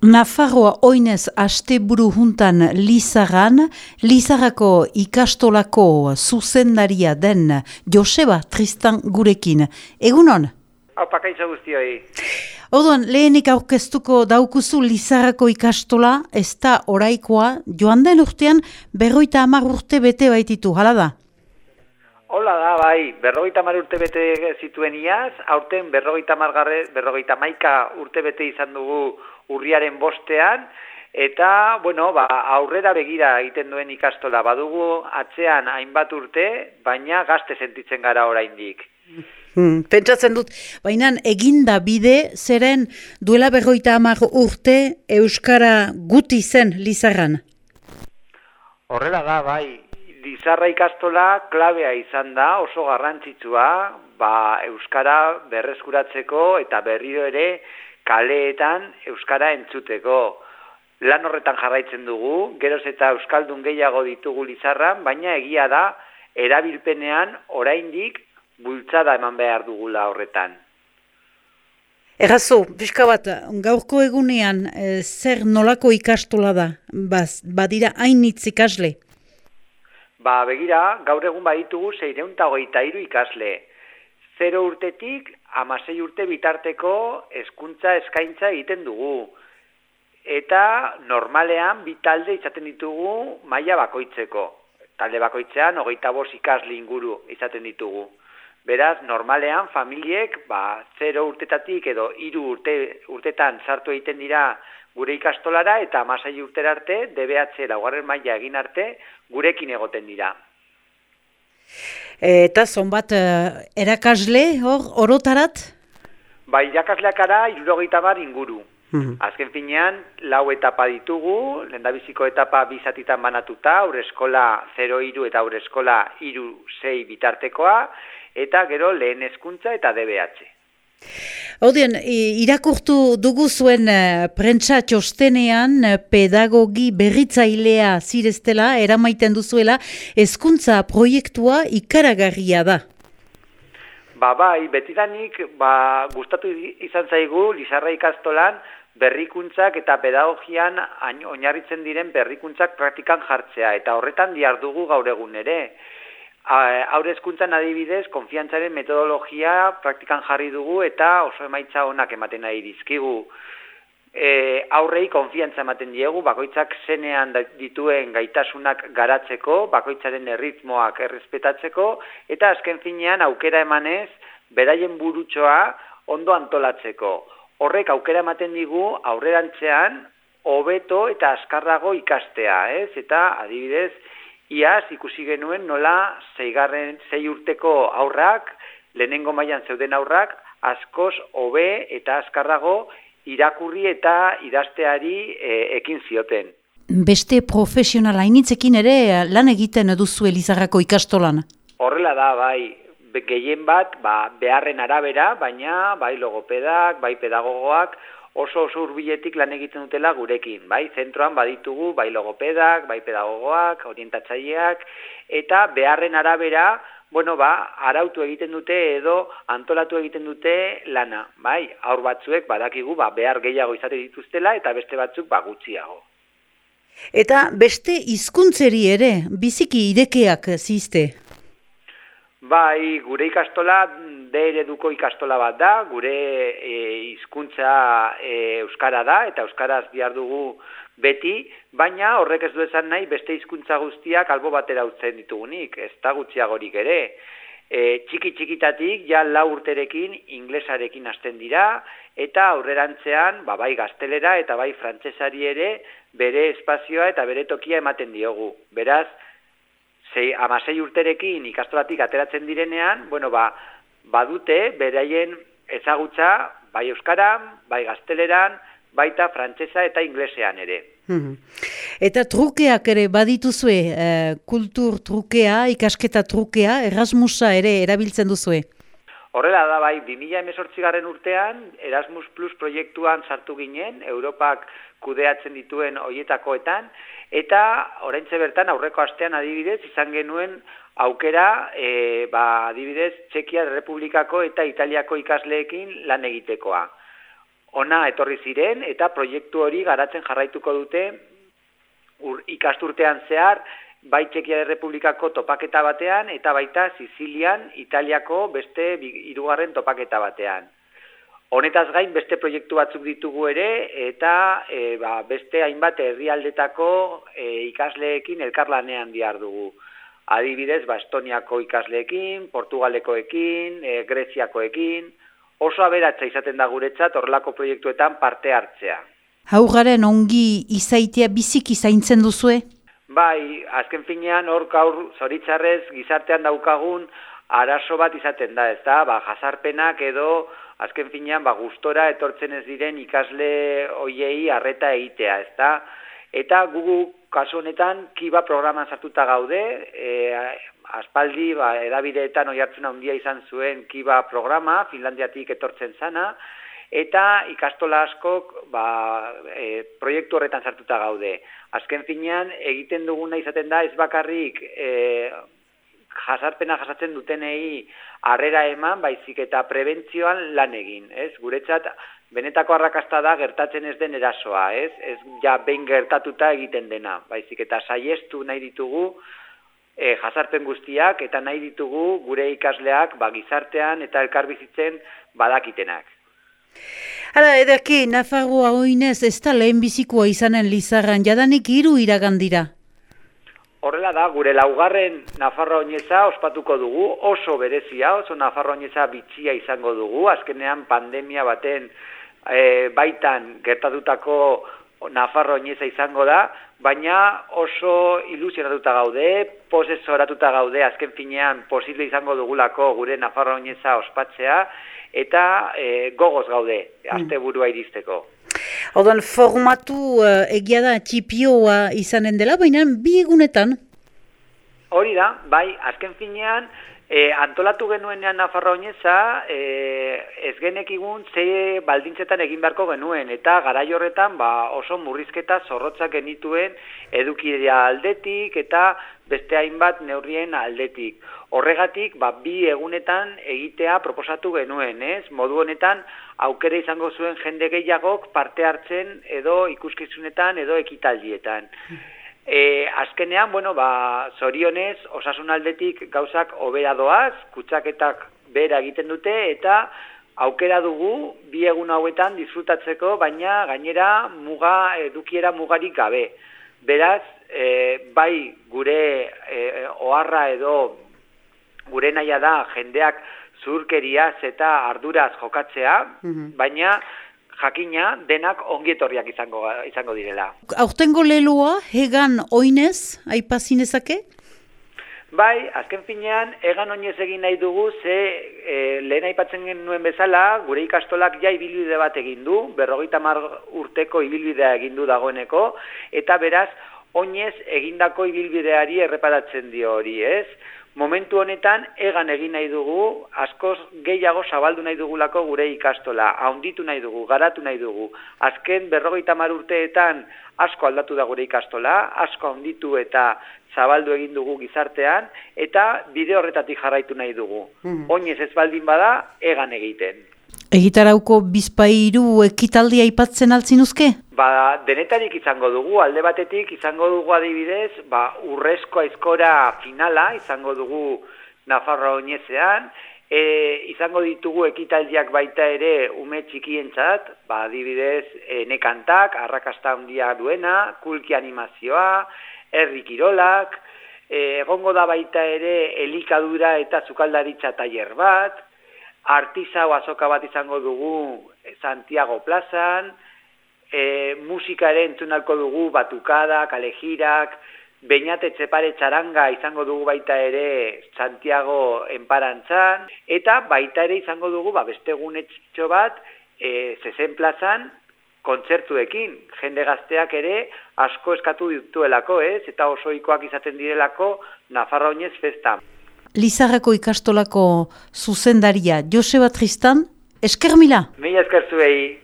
Nafarroa oinez asteburu juntan Lizaran, Lizarako ikastolako zuzendaria den Joseba Tristan gurekin. Egunon? Hau pakaitza guztioi. Oduan, lehenik aurkeztuko daukuzu Lizarako ikastola, ez da oraikoa, joan den urtean berroita amar urte bete baititu, hala da? Hola da, bai, berrogeita mar urte bete zituen iaz, aurten berrogeita margarre, berrogeita maika urte bete izan dugu urriaren bostean, eta, bueno, ba, aurrera begira egiten duen ikastola badugu atzean hainbat urte, baina gazte sentitzen gara oraindik. Hmm, pentsatzen dut, baina eginda bide, zeren duela berroita hamar urte Euskara guti zen Lizarran? Horrela da, bai, Lizarra ikastola klabea izan da, oso garrantzitsua, ba, Euskara berreskuratzeko eta berriro ere kaleetan euskara entzuteko. Lan horretan jarraitzen dugu, geroz eta euskaldun gehiago ditugu lizarran, baina egia da erabilpenean oraindik bultzada eman behar dugula horretan. Errazo, pixka bat, gaurko egunean e, zer nolako ikastola da, Baz, badira hainitz ikasle? Ba, begira, gaur egun baditugu zeireunta hogeita iru ikasle. Zero urtetik amasei urte bitarteko hezkuntza eskaintza egiten dugu. Eta normalean bi talde izaten ditugu maila bakoitzeko. Talde bakoitzean hogeita bost ikasle inguru izaten ditugu. Beraz, normalean familiek ba, zero urtetatik edo hiru urte, urtetan sartu egiten dira gure ikastolara eta amasei urtera arte, DBH laugarren maila egin arte, gurekin egoten dira. Eta zonbat uh, erakasle hor orotarat? Bai, irakasleak ara irurogeita bar inguru. Mhm. Azken finean, lau etapa ditugu, lendabiziko etapa bizatitan banatuta, aurre eskola 0 iru eta aurre eskola iru 6 bitartekoa, eta gero lehen hezkuntza eta DBH. Haudien, irakurtu dugu zuen uh, prentsa txostenean uh, pedagogi berritzailea zireztela, eramaiten duzuela, hezkuntza proiektua ikaragarria da. Ba, bai, betidanik, ba, gustatu izan zaigu, Lizarra ikastolan, berrikuntzak eta pedagogian oinarritzen diren berrikuntzak praktikan jartzea, eta horretan diardugu gaur egun ere aurre eskuntzan adibidez, konfiantzaren metodologia praktikan jarri dugu eta oso emaitza honak ematen nahi dizkigu. E, aurrei konfiantza ematen diegu, bakoitzak zenean dituen gaitasunak garatzeko, bakoitzaren erritmoak errespetatzeko, eta azken finean aukera emanez, beraien burutsoa ondo antolatzeko. Horrek aukera ematen digu aurrerantzean, hobeto eta azkarrago ikastea, ez? Eta adibidez, Iaz ikusi genuen nola zeigarren zei urteko aurrak, lehenengo mailan zeuden aurrak, askoz hobe eta azkarrago irakurri eta idazteari e, ekin zioten. Beste profesionala initzekin ere lan egiten duzu Elizarrako ikastolan? Horrela da, bai, gehien bat, ba, beharren arabera, baina bai logopedak, bai pedagogoak, oso oso urbiletik lan egiten dutela gurekin, bai, zentroan baditugu, bai logopedak, bai pedagogoak, orientatzaileak, eta beharren arabera, bueno, ba, arautu egiten dute edo antolatu egiten dute lana, bai, aur batzuek badakigu, ba, behar gehiago izate dituztela, eta beste batzuk, ba, gutxiago. Eta beste hizkuntzeri ere, biziki irekeak zizte? Bai, gure ikastola de ereduko ikastola bat da, gure e, hizkuntza e, euskara da eta euskaraz diar dugu beti, baina horrek ez du esan nahi beste hizkuntza guztiak albo batera utzen ditugunik, ez da gutxiagorik ere. E, txiki txikitatik ja lau urterekin inglesarekin hasten dira eta aurrerantzean ba, bai gaztelera eta bai frantsesari ere bere espazioa eta bere tokia ematen diogu. Beraz, zei, amasei urterekin ikastolatik ateratzen direnean, bueno, ba, badute beraien ezagutza bai euskaran, bai gazteleran, baita frantsesa eta inglesean ere. Mhm. Eta trukeak ere badituzue, eh, kultur trukea, ikasketa trukea, Erasmusa ere erabiltzen duzue? Horrela da bai, 2018 garren urtean, Erasmus Plus proiektuan sartu ginen, Europak kudeatzen dituen hoietakoetan, eta oraintze bertan aurreko astean adibidez izan genuen aukera e, ba, adibidez Txekia Republikako eta Italiako ikasleekin lan egitekoa. ona etorri ziren eta proiektu hori garatzen jarraituko dute ur, ikasturtean zehar, bai Txekia Republikako topaketa batean eta baita Sizilian, Italiako beste hirugarren topaketa batean. Honetaz gain beste proiektu batzuk ditugu ere eta e, ba, beste hainbat herrialdetako e, ikasleekin elkarlanean diar dugu. Adibidez, ba, Estoniako ikasleekin, Portugalekoekin, e, Greziakoekin, oso aberatza izaten da guretzat horrelako proiektuetan parte hartzea. Haugaren ongi izaitea biziki zaintzen duzue? Bai, azken finean hor gaur zoritzarrez gizartean daukagun arazo bat izaten da, ez da, ba, jazarpenak edo azken finean ba, gustora etortzen ez diren ikasle hoiei harreta egitea, ez da, eta gugu kasu honetan kiba programan sartuta gaude, e, aspaldi ba, edabideetan oi hartzen handia izan zuen kiba programa, Finlandiatik etortzen zana, eta ikastola askok ba, e, proiektu horretan sartuta gaude. Azken finean, egiten duguna izaten da ez bakarrik e, jasarpena jasatzen dutenei harrera eman, baizik eta prebentzioan lan egin. Ez? Guretzat, benetako arrakasta da gertatzen ez den erasoa, ez? Ez ja behin gertatuta egiten dena, baizik eta saiestu nahi ditugu, e, jasarpen guztiak eta nahi ditugu gure ikasleak ba, gizartean eta elkarbizitzen badakitenak. Hala, edaki, Nafarroa oinez ez da lehen bizikoa izanen lizarran, jadanik hiru iragandira. Horrela da, gure laugarren Nafarroa oineza ospatuko dugu, oso berezia, oso Nafarroa oineza bitxia izango dugu, azkenean pandemia baten e, baitan gertatutako Nafarro oineza izango da, baina oso ilusionatuta gaude, posesoratuta gaude, azken finean posible izango dugulako gure Nafarro oineza ospatzea, eta e, gogoz gaude, mm. azte burua iristeko. Odan formatu uh, egia da txipioa izanen dela, baina bi egunetan? Hori da, bai, azken finean, E, antolatu genuenean Nafarra oineza, e, ez genekigun ze baldintzetan egin beharko genuen, eta garai horretan ba, oso murrizketa zorrotzak genituen edukidea aldetik eta beste hainbat neurrien aldetik. Horregatik, ba, bi egunetan egitea proposatu genuen, ez? Modu honetan, aukera izango zuen jende gehiagok parte hartzen edo ikuskizunetan edo ekitaldietan. E, azkenean, bueno, ba, zorionez, osasun aldetik gauzak obera doaz, kutsaketak bera egiten dute, eta aukera dugu bi egun hauetan disfrutatzeko, baina gainera muga edukiera mugarik gabe. Beraz, e, bai gure e, oharra edo gure naia da jendeak zurkeriaz eta arduraz jokatzea, mhm. baina jakina denak ongietorriak izango izango direla. Aurtengo leloa hegan oinez aipazinezake? Bai, azken finean, egan oinez egin nahi dugu, ze e, lehen aipatzen genuen bezala, gure ikastolak ja ibilbide bat egin du, berrogeita mar urteko ibilbidea egin du dagoeneko, eta beraz, oinez egindako ibilbideari erreparatzen dio hori, ez? Momentu honetan egan egin nahi dugu, askoz gehiago zabaldu nahi dugulako gure ikastola, haunditu nahi dugu, garatu nahi dugu. Azken berrogeita mar urteetan asko aldatu da gure ikastola, asko haunditu eta zabaldu egin dugu gizartean, eta bide horretatik jarraitu nahi dugu. Mm Oinez ez baldin bada, egan egiten. Egitarauko bizpairu ekitaldia aipatzen altzinuzke? Ba, denetarik izango dugu, alde batetik izango dugu adibidez, ba, urrezko aizkora finala izango dugu Nafarroa oinezean, e, izango ditugu ekitaldiak baita ere ume txikientzat, ba, adibidez, e, nekantak, arrakasta handia duena, kulki animazioa, herri kirolak, e, egongo da baita ere elikadura eta zukaldaritza tailer bat, artizau azoka bat izango dugu eh, Santiago plazan, e, musika ere entzunalko dugu batukada, kalejirak, Beñate txepare txaranga izango dugu baita ere Santiago enparantzan, eta baita ere izango dugu ba, beste gunetxo bat e, zezen plazan kontzertuekin. Jende gazteak ere asko eskatu dituelako ez, eta osoikoak izaten direlako Nafarra Oinez festa. Lizarrako ikastolako zuzendaria Joseba Tristan, esker mila? Mila esker zuei.